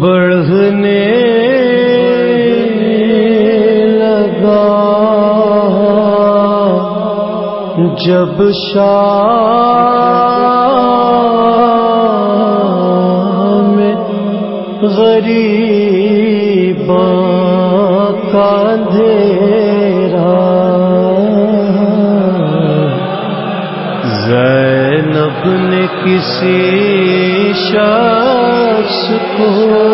بڑھنے لگا جب میں غریب نے کسی شخص کو۔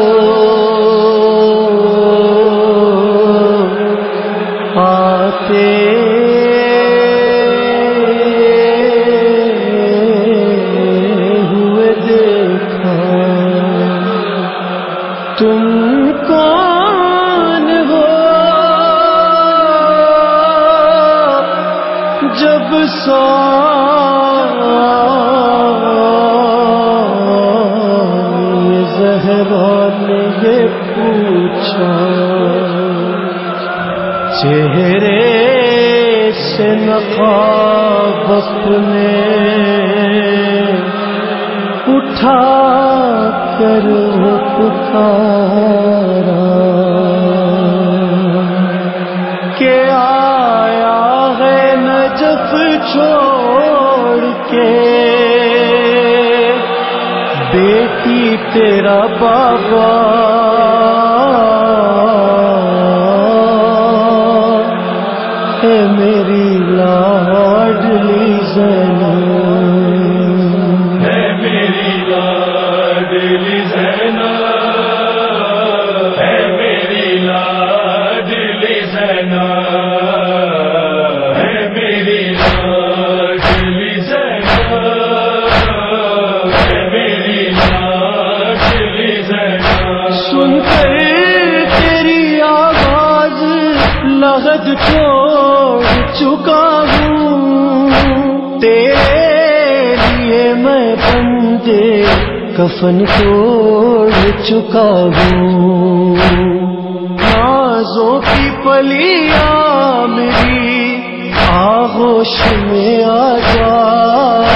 آتے ہوئے دیکھا۔ تم کون ہو؟ جب سو چہرے سے نقاب اپنے اٹھا کر پکارا کہ آیا ہے نجف چھوڑ کے۔ بیٹی تیرا بابا لغد چھوڑ چکا ہوں تیرے لیے میں بندے کفن توڑ چکا ہوں نازوں کی پلیاں میری آغوش میں آ جا۔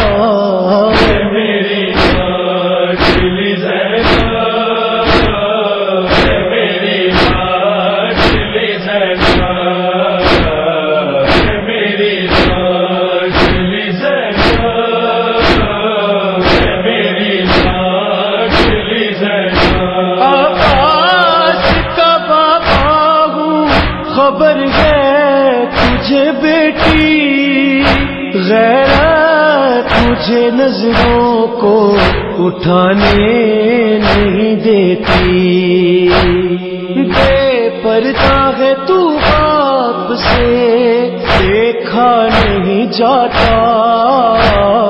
مجھے نظروں کو اٹھانے نہیں دیتی۔ بے پرتا ہے تو باپ سے دیکھا نہیں جاتا۔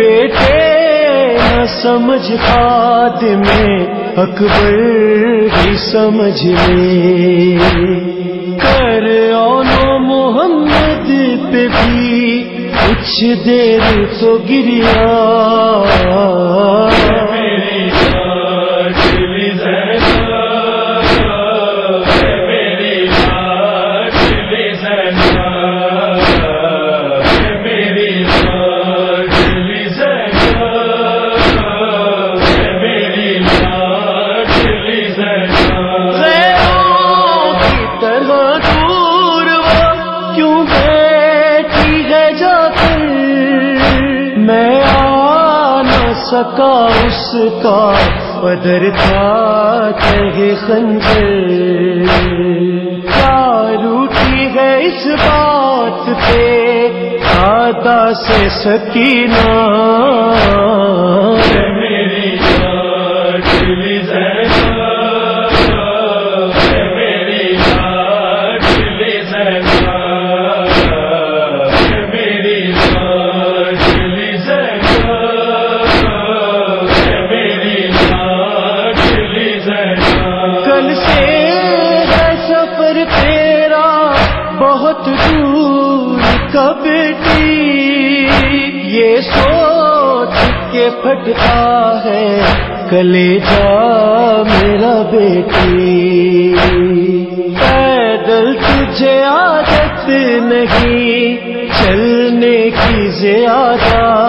بیٹے، نہ سمجھ خادم اکبر ہی سمجھ لے۔ کر اونو محمد پہ بھی، کچھ دیر تو گریا۔ کا اس کا پدر تھا کہ خنجر۔ کیا روٹی ہے اس بات پہ دادا سے سکینہ۔ بہت دور کبھی بیٹی، یہ سوچ کے پھٹتا ہے کلے جا میرا بیٹی۔ پیدل تجھے عادت نہیں، چلنے کی زیادہ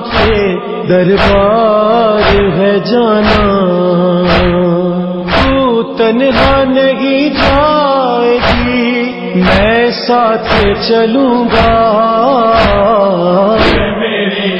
کے دربار ہے جانا۔ تو تنہا نہیں جائے گی میں ساتھ چلوں گا۔ میرے